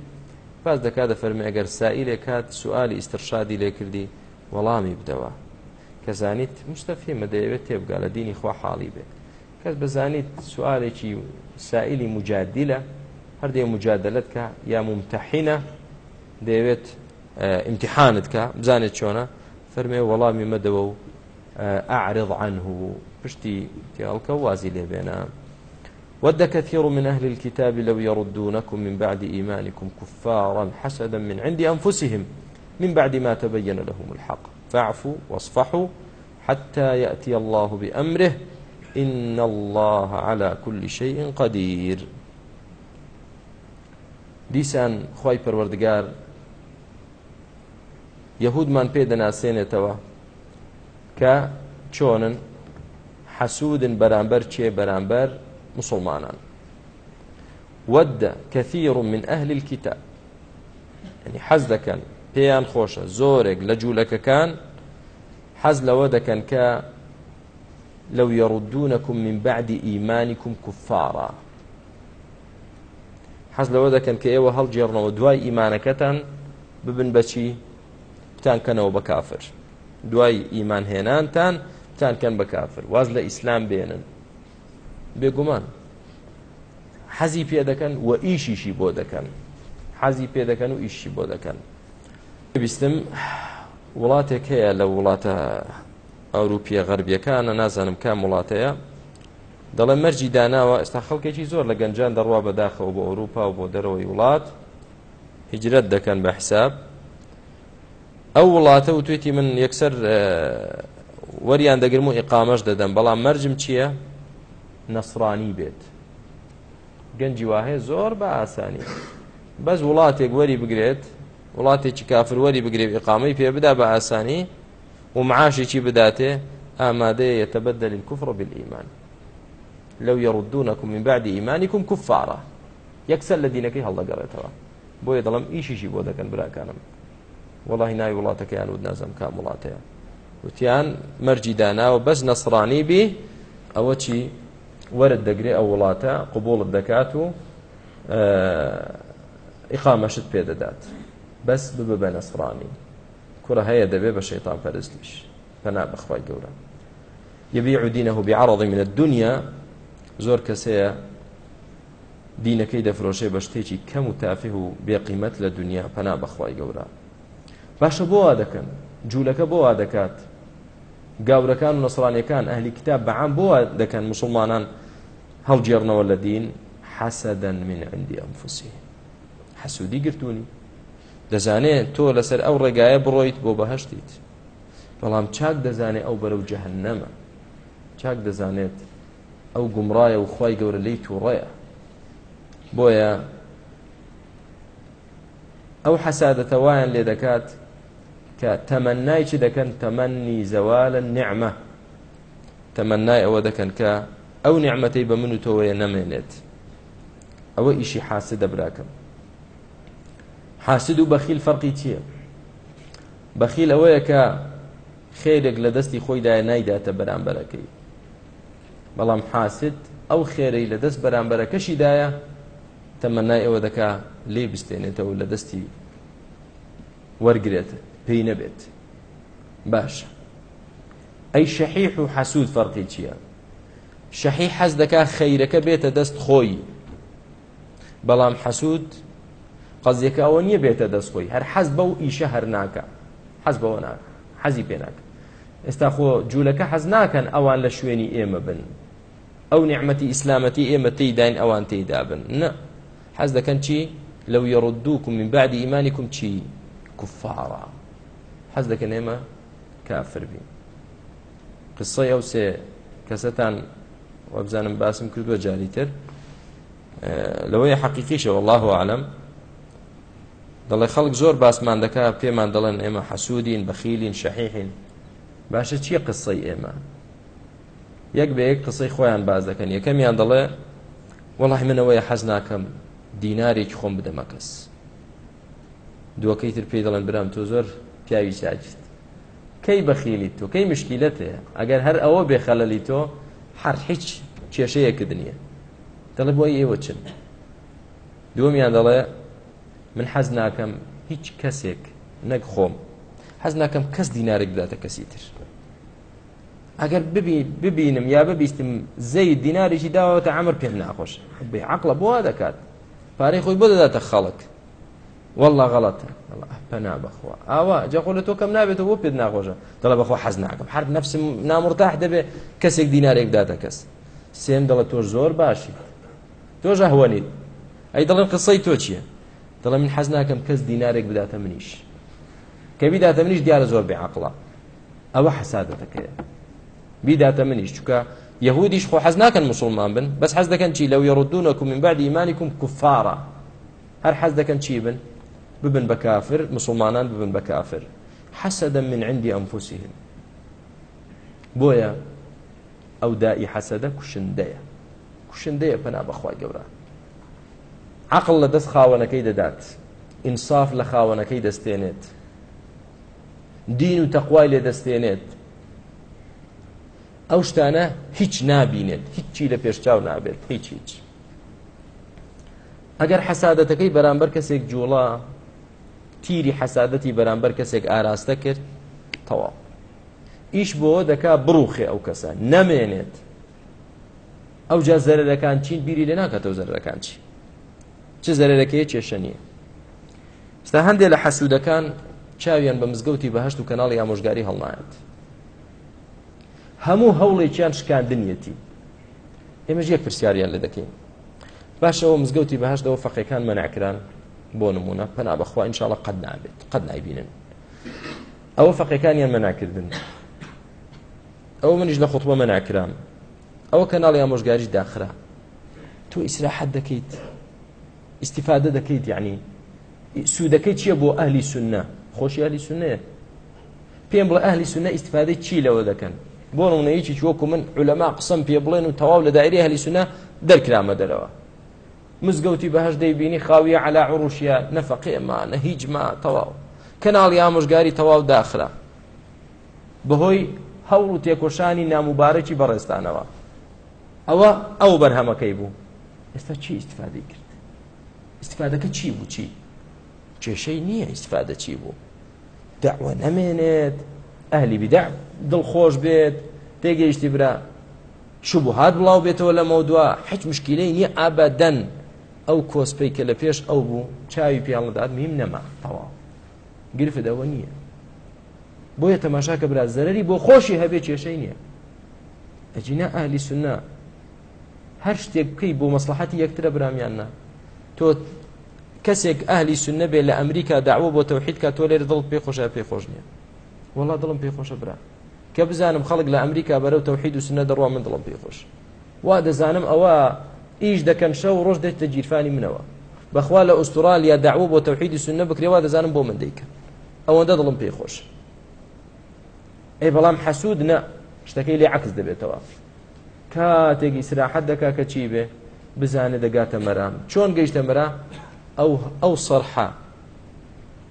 پاس دەکات دە فەرمی ئەگەر سائیلێک کات سوالی ئیسرشادی لێ کردی وەڵامی بدەوە کەزانیت مستەفی مەدەیەوێت تێبگا لە دینی خوا حاڵی بێت کەس بزانیت سوالێکی سائلی مجادیلە هەردێ مجادلت کە یا ممتحینە دەیەوێت امتحانت کە بزانێت چۆنە فەرمێ وەڵامی مەدەوە و ئاعرض عنه پشتی تێڵکە وازی لێبێنە ود كثير من أهل الكتاب لو يردونكم من بعد إيمانكم كفارا حسدا من عند أنفسهم من بعد ما تبين لهم الحق فاعفوا واصفحوا حتى يأتي الله بأمره إن الله على كل شيء قدير دیسان خی پەروەردگار یەهودمان پێ دەناسێنێتەوە کە چۆنن حەسوودن بەرامبەر چێ بەرامبەر مسلمانان ودە کەثیر من ئەهل الكتاب ینی حەز دەکەن پێیان خۆشە زۆرێک لە جوولەکەکان حەز لەوە دەکەن کە لەو یەڕودونەکم من بعدی ئیمانیکم کوفارا حەز لەوە دەکەن کە ئێوە هەڵگێڕنەوە دوای ئیمانەکەتان ببن بەچی بتانکەنەوە بە کافر دوای ئیمان هێنانتان بتانکەن بە کافر واز لە ئیسلام بێنن بێگومان حەزی پێ دەکەن و ئیشیشی بۆ دەکەن حەزی پێ دەکەن و ئیشی بۆ دەکەن بستم وڵاتێک هەیە لە وڵاتە ئەوروپیە غەربیەکانە نازانم کام وڵاتەیە دەڵێ مەرجی داناوە ئێستا خەڵکێکی زۆر لە گەنجان دەڕوا بەداخەوە بۆ ئەوروپا و بۆ دەرەوەی وڵات هجرەت دەکەن بە حساب ئەو وڵاتە و توێتی من یەکسەر وەریان دەگرم و ئیقامەش دەدەم بەڵام مەرجم چییە نەسرانی بێت گەنجی واهەیە زۆر بە ئاسانی بەس وڵاتێک وەری بگرێت وڵاتێکی کافروەری بگرێ ئقامی پێ بدا بە ئاسانی و معاشێکی بداتێ ئامادەیە یتەبدل الكفر بالإيمان لو يردونكم من بعد إيمانكم كفارا یەکسەر لە دینەکەی هەڵدەگەڕێتەوە بۆیە دەڵم ئیشیشی بۆ دەکەن براکانم وڵی ناوی وڵاتەکەیان و نازم کام وڵاتەیە وتیان مەرجی داناوە بەس نەسرانی بی ئەوە چی وەرت دەگرێت ئەو وڵاتە قوبڵت دەکات و ئیقامەشت پێدەدات. بەس ببە بە نەسرانی کوڕە هەیە دەبێ بە شەیتان پەرستیش پەنا بەخوای گەورە یبی عودینەه بعرضی منە دنیا زۆر کەسەیە دینەکەی دەفرۆشێ بە شتێکی کەم و تافه و بێقیمەت لە دنیا پەنا بەخوای گەورە باشە بۆ وا دەکەن جوولەکە بۆ وا دەکات گاورەکان و نەسرانیەکان ئەهلی کتاب بەعام بۆ دەکەن مسلمانان هەڵجێڕنەوە لە دین حەسەدەن من عندی ئەمفوسی حەسوودی گرتوونی دەزانێت تۆ لەسەر ئەو ڕێگایە بڕۆیت بۆ بەهشتیت بەڵام چاک دەزانێت ئەو بەرەو جەهنەمە چاک دەزانێت ئەو گومڕایە و خی گەورە لی تووڕەیە بۆیە ئەو حەسادەتەوایان لێ دەکات کە تەمەنای چی دەکەن تەمەنی زەوالە نعمە تەمەنای ئەوە دەکەن کە ئەو نعمەتەی بە من و تۆوەیە نەمێنێت ئەوە ئیشی حاسە دەبراکەم حاسد و بەخیل فەرقی چییە بەخیل ئەوەیە کە خێرێک لە دەستی خۆیدای نایداتە بەرامبەرەکەی بەڵام حاسد ئەو خێرەی لە دەست بەرامبەرەکەشیدایە تەمەنای ئەوە دەکا لێ بستێنێتەوە لە دەستی وەرگێت پێی نەبێت باشە ئەی شەحیح و حەسوود فەرقی چییە شەحی حەز دەکا خەیرەکە بێتە دەست خۆی بەڵام حەسوود قەزیەکە ئەوە نییە بێتە دەستخۆی هەر حەز بە و ئیشە هەر ناکە حەز بەوە ناکە حەزی پێ ناکە ئێستا خۆ جوولەکە حەز ناکەن ئەوان لە شوێنی ئێمە بن ئەو نعممەتی ئیسلامەتی ئێمە تێیداین ئەوان تێیدا بن نه حەز دەکەن چی لەو یڕدووکم من بعدی ئیمانیکم چی کوفارا حەز دەکەن ئێمە کافر بین قسەی ئەو سێ کەسەتان وەبزانم باسم کردووە جاریتر لەوەی حەقیقیشەوە الله عالم دەڵێ خەڵک زۆر باسمان دەکا پێمان دەڵێن ئێمە حەسوودین بەخیلین شەحیحین باشە چییە قسەی ئێمە یەک بە یەک قسەی خۆیان باز دەکەن یەکەمیان دەڵێ وەڵی منەوەی حەز ناکەم دینارێکی خۆم بدەمە کەس دووەکەی تر پێی دەڵێن برام تۆ زۆر پیاوی چاجیت کەی بەخیلی تۆ کەی مشکیلەتەیە ئەگەر هەر ئەوە بێخەلەلی تۆ هەر هیچ کێشەیەکرد نییە دەڵێ بۆی ئێوە چن دووەمیان دەڵێ من حەز ناکەم هیچ کەسێک نەک خۆم حەز ناکەم کەس دیینارێک بداتە کەسی تر ئەگەر ببینم یا ببیستم زەی دیناریشی داوەتە ئەمر پێم ناخۆش بێ عقلە بۆوا دەکات پارەی خۆی بۆ دەداتە خەڵک والله غلطە پنا بخوا ئاوا جاخۆ لە تۆ کەم نابێتەوە بۆ پێت ناخۆشە دەڵە بەخوا حەز ناکەم هەر نفسم نامڕتاح دەبێ کەسێک دینارێک داتە کەس سێم دەڵە تۆ زۆر باشی تۆ ژەهوەنیت ئەی دەڵێن قسەی تۆ چییە دەڵە من حەز ناکەم کەس دینارێک بداتە منیش کە بیداتە منیش دیارە زۆر بێعقڵە ئەوە حەسادەتەکەیە بیداتە منیش چکە یهودیش خۆ حەز ناکەن مسلمان بن بەس حەز دەکەن چی لەو یڕدونەکم من بعد ئیمانیکم کوفارە هەر حەز دەکەن چی بن ببن بە کافر مسلمانان ببن بە کافر حەسەدە من عندی ئەنفوسیهم بۆیە ئەو دائی حەسەدە کوشندەیە کوشندەیە پەنا بەخوای گەورە عقل لە دەست خاوەنەکەی دەدات ئینصاف لە خاوەنەکەی دەستێنێت دین و تەخوای لێ دەستێنێت ئەو شتانە هیچ نابینێت هیچی لە پێشچاو نابێت هیچ هیچ ئەگەر حەسادەتەکەی بەرامبەر کەسێک جوڵا تیری حەسادەتی بەرامبەر کەسێک ئاراستە کرد تەواو ئیش بۆ دەکا بڕوخێ ئەو کەسە نەمێنێت ئەو جا زەرەکان چین بیری لێ ناکاتەوە زەرەکان چی چ زەرەکەی کێشە نیە ستا هەندێک لە حەسوودەکان چاویان بە مزگەوتی بەهشت و کەناڵی ئامۆژگاری هەڵنایەت هەموو هەوڵێکیان شکاندنیەتی ئێمەش یەک پرسیاریان لە دەکەین باشەوە مزگەوتی بەهشتەوە فەقیەکان مەناکران بۆ نمونە پنا بەخوا انشاءڵە قەت نابێت قەت نایبینن ئەوە فەقیەکانیان مەناکردن ئەوە منیش لە خوتبە مەناکرام ئەوە کەناڵی ئامۆژگاری داخرا تو ئیسراحەت دەکەیت استفاده دەکەیت یعنی سوودەکەی چییە بۆ ئەهلی سنە خۆشی ئەهلی سنەیە پێم بڵێ ئەهلی سنە استفادەی چی لەوە دەکەن بۆ ڕونەیەکی چوەکو من علەما قسم پێ بڵێن و تەواو لە دایری هەلی سنە دەرکرامە دەرەوە مزگەوتی بەهش دەیبینی خاویە علا عروشیە نەفەقێمانە هیچما تەواو کەناڵی ئامۆژگاری تەواو داخرا بەهۆی هەوڵ و تێکۆشانی ناموبارەکی بەڕێستانەوە ئەوە ئەو بەرهەمەکەی بوو ئێستا چی استفادی کرد استفادەکە چی بوو چی کێشەی نییە استفادە چی بوو داوە نەمێنێت ئەهلی بیدا دڵخۆش بێت تێگەیشتی برا شوبهات بڵاو بێتەوە لە مەودووە حچ مشکیلەی نییە ئابەدەن ئەو کۆسپەی کە لە پێش ئەو بوو چاوی پیاڵداد میم نەما تەواو گرفت ئەوە نییە بۆیە تەماشا کە برا زەرری بۆ خۆشی هەبێ کێشەی نییە ئەجینا ئالی سنا هەر شتێک بکەی بۆ مەسلحەتی یەکترە برامیاننا تۆ کەسێک ئەهلی سنە بێ لە ئەمریکا داوە بۆ تەوحید کە تۆ لێر دڵ پێی خۆشە پێی خۆش نییە وڵا دڵم پێی خۆشە برا کە بزانم خەڵک لە ئەمریکا بەرەو تەوحید و سنە دەڕوا من دڵم پێی خۆش وا دەزانم ئەوە ئیش دەکەن شەو ڕۆژ دێتە گیرفانی منەوە بەخوا لە ئوسترالیا داوە بۆ تەوحیدی سنە بکرێەوە دەزانم بۆ من دەیکە ئەوەندە دڵم پێی خۆش ئەی بەڵام حەسوود نە شتەکەی لێ عکس دەبێتەوە کاتێکی سراحەت دەکا کە چی بێ بزانێ دەگاتە مەرام چۆن گەیشتە مەرا ئەو ئەو سەرحا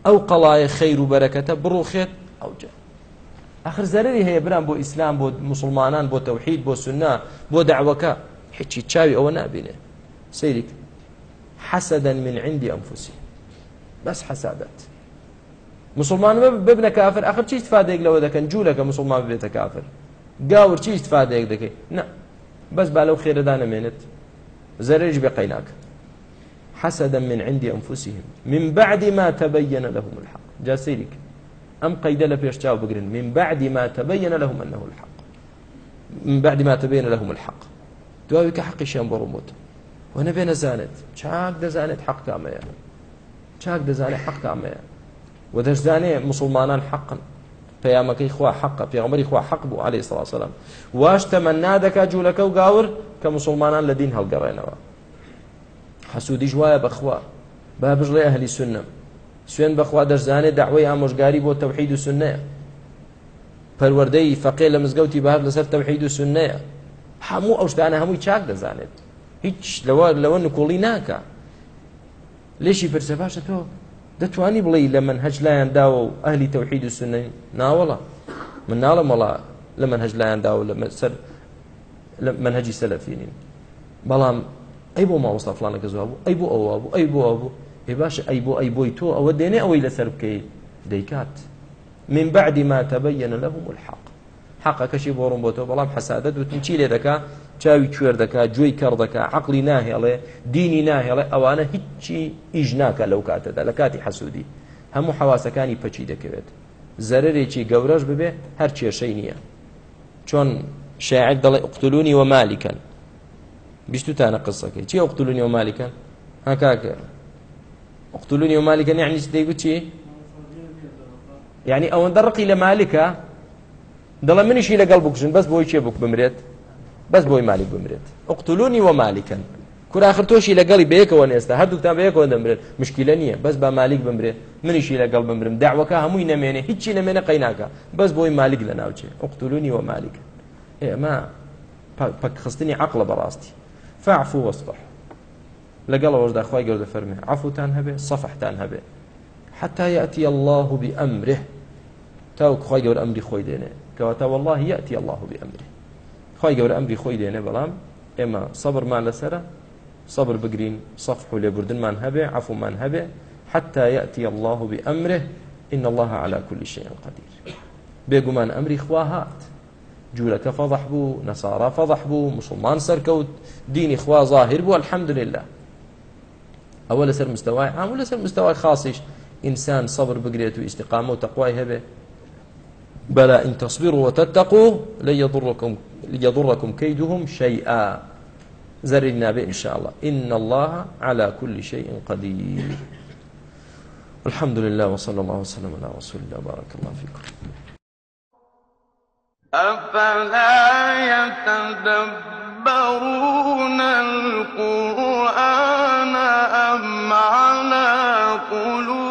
ئەو قەڵایە خەیر و بەرەکەتە بڕوخێت ئەوجە ئەخر زەرری هەیە بران بۆ ئیسلام بۆ مسلمانان بۆ تەوحید بۆ سنا بۆ دعوەکە هیچی چاوی ئەوە نابینێ سەیریک حەسەدەن من عندی ئەمفوسی بەس حەسادەت مسلمان ببنە کافر ئەخر چی استفادەیەک لەوە دەکەن جوولەکە مسلمان ببێتە کافر گاور چی استفادەیەک دەکەیت نه بەس با لەو خێرەدا نەمێنێت زەرێژ بێ قەیناکە حسدا من عندي أنفسهم من بعد ما تبين لهم الحق جا سيرك أم قيد لبيشتاو بقرن من بعد ما تبين لهم أنه الحق من بعد ما تبين لهم الحق دواوي كحقي شيان برموت وانا بين زانت چاك دزانت حق كامية چاك دزانت حق كامية ودش زاني مسلمانان حقا پەیامەکەی خوا حق پێغمەری خوا حق بوو عليه سلام واش تەمەنا دەکا جوولەکە و گاور کە مسلمانان لە دین هەڵگەڕێنەوە حەسوودی ژوایە بەخوا با بژڵێ هەلی سنم سوێن بەخوا دەرزانێت داوای ئامۆژگاری بۆ تەوحید و سنەیە پەروەردەی فەقێ لە مزگەوتی بار لەسەر تەوحید و سنەیە هەموو ئەو شتانە هەمووی چاک دەزانێت هیچ لەوە لەوە نکۆڵی ناکە لێشی پرسە باشە تۆ دەتوانی بڵێ لە من هەج لایەن داوە و ئەهلی تەوحید و سنەی ناوەڵە من ناڵە مەڵا لە من هەج لایەن داوە لە سەر منهجی سەلەفینین بەڵام ئەی بۆ ماوەستا فلانەکە زوا بوو ئەی بۆ ئەوە بوو ئەی بۆ بوو پێ باشە ئەی بۆ ئەی بۆی تۆ ئەوە دێنێ ئەوەی لەسەر بکەیت دەیکات من بعدی ما تەبەنە لەبوو الحق حقەکەشی بۆڕم بۆ تۆ بەڵام حەسادە دوتن چی لێ دەکا چاوی کوێر دەکا گوێی کەڕ دەکا عقلی ناهێڵێ دینی ناهێڵێ ئەوانە هیچی ئیژ ناکە لەو کاتەدا لە کاتی حەسوودی هەموو حەواسەکانی پەچی دەکەوێت زەرێکی گەورەش ببێ هەر کێشەی نییە چۆن شاعر دەڵێ ئوقتلونی وە مالیکەن بیستوتانە قسەکەی چی ئوقتلونی وە مالیکەن هەکاکە ئوقتلونی وە مالیکەن یعنی دەیگو چی یعنی ئەوەندە ڕقی لە مالکە دەڵە منیشی لەگەڵ بکشن بەس بۆی چێ بک بمرێت بەس بۆی مالی بمرێت ئەقتلونی وە مالیکەن کوراخر تۆشی لەگەڵی بەیەکەوە نێستا هەردووکتان بەیەکەوە دەمرێت مشکیلە نییە بەس بە مالیک بمرێت منیشی لەگەڵ بمرم داوەکە هەمووی نەمێنێ هیچی نەمێنە قەیناکە بەس بۆی مالیک لە ناوچێ ئەقتلونی وە مالیکەن ئێمە پەکخستنی عقلە بەڕاستی فعفو وەسفح لەگەڵ ئەوەشدا خی گەوردە فەرمێ عفوتان هەبێ سەفحتان هەبێ حتى يأتي الله بأمره تاوك خۆی گەور ئەمری خۆی دێنێ کەواتە والله يأتي الله بأمره خی گەورە ئەمری خۆی لێنێ بەڵام ئێمە سەبرمان لەسرە سەبر بگرین سەفح و لێبوردنمان هەبێ عفومان هەبێ حتى يأتي الله بأمره إن الله على كل شيء قدير بێگومان ئەمری خوا هات جوورەکە فەضح بوو نەسارا فەضح بوو مسلمان سەرکەوت دینی خوا ظاهر بوو الحەمدلله ئەوە لەسەر مستەوای ئام لەسەر مستەوای خاصیش ئینسان سەبر بگرێت و ئیسیقام و تەقوای هەبێ بلى إن تصبروا وتتقوا لن يضركم, يضركم كيدهم شيئا زرنا به إن شاء الله إن الله على كل شيء قدير الحمد لله وصلى الله وسلم على رسول الله بارك الله فيكم أفلا يتدبرون القرآن أم على قلوب